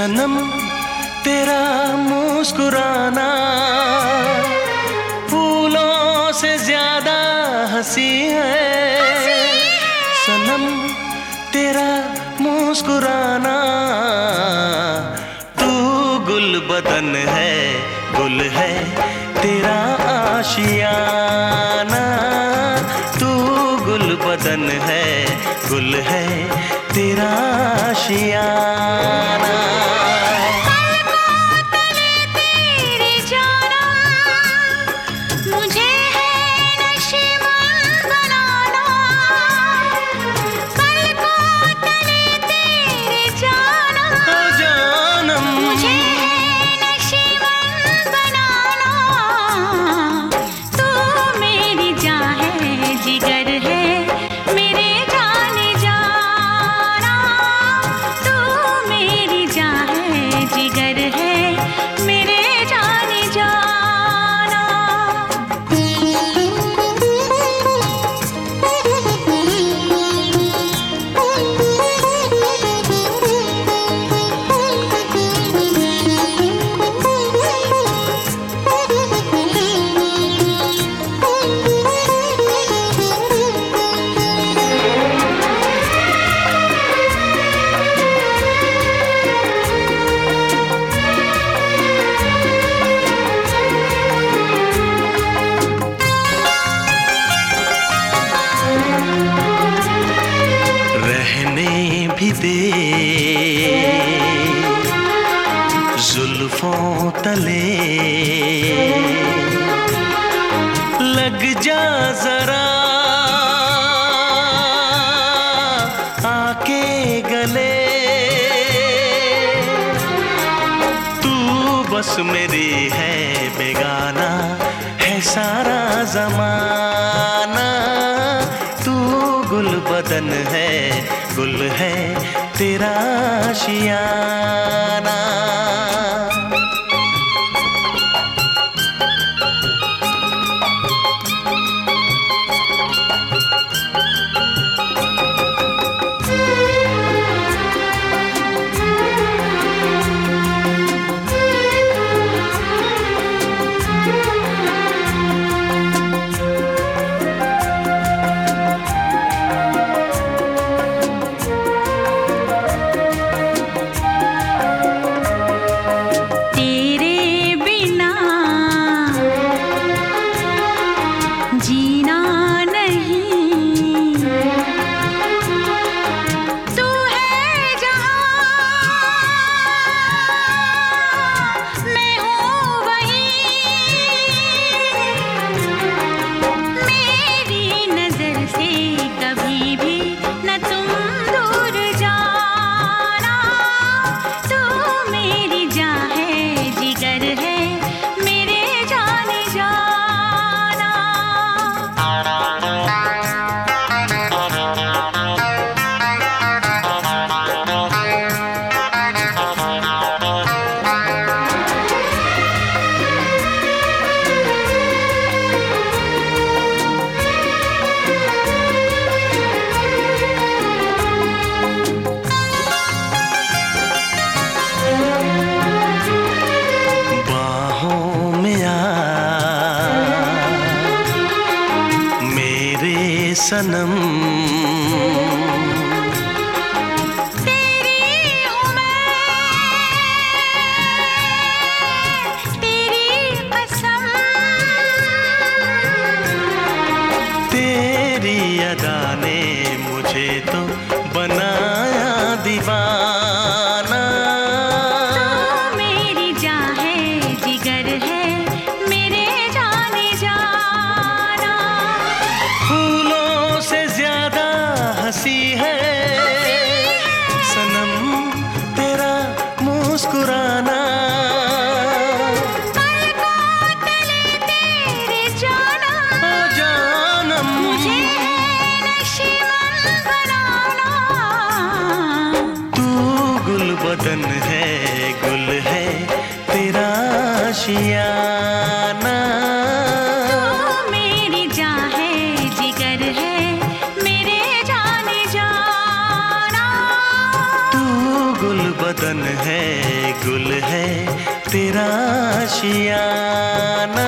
सनम तेरा मुस्कुराना, फूलों से ज़्यादा हँसी है। सनम तेरा मुस्कुराना, तू गुल बदन है, गुल है तेरा आशियाना। तू गुल बदन है, गुल है तेरा आशियाना तले। लग जा जरा। आके गले। तू बस मेरी है बेगाना, है सारा जमाना। तू गुल बदन है, गुल है तेरा शियाना। सनम। तेरी अदा ने मुझे तो बनाया दीवाना हँसी है। सनम तेरा मुस्कुराना। बदन है गुल है तेरा शियाना गुल बदन है गुल है तेरा शियाना।